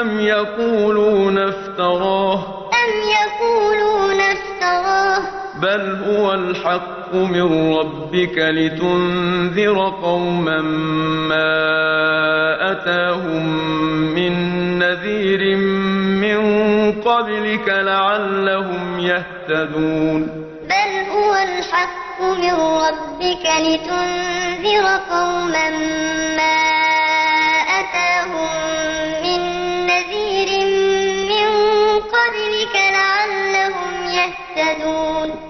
أم يقولون افتراه أم يقولون افتراه بل هو الحق من ربك لتنذر قوما ما أتاهم من نذير من قبلك لعلهم يهتدون بل هو الحق من ربك لتنذر قوما ما مهتدون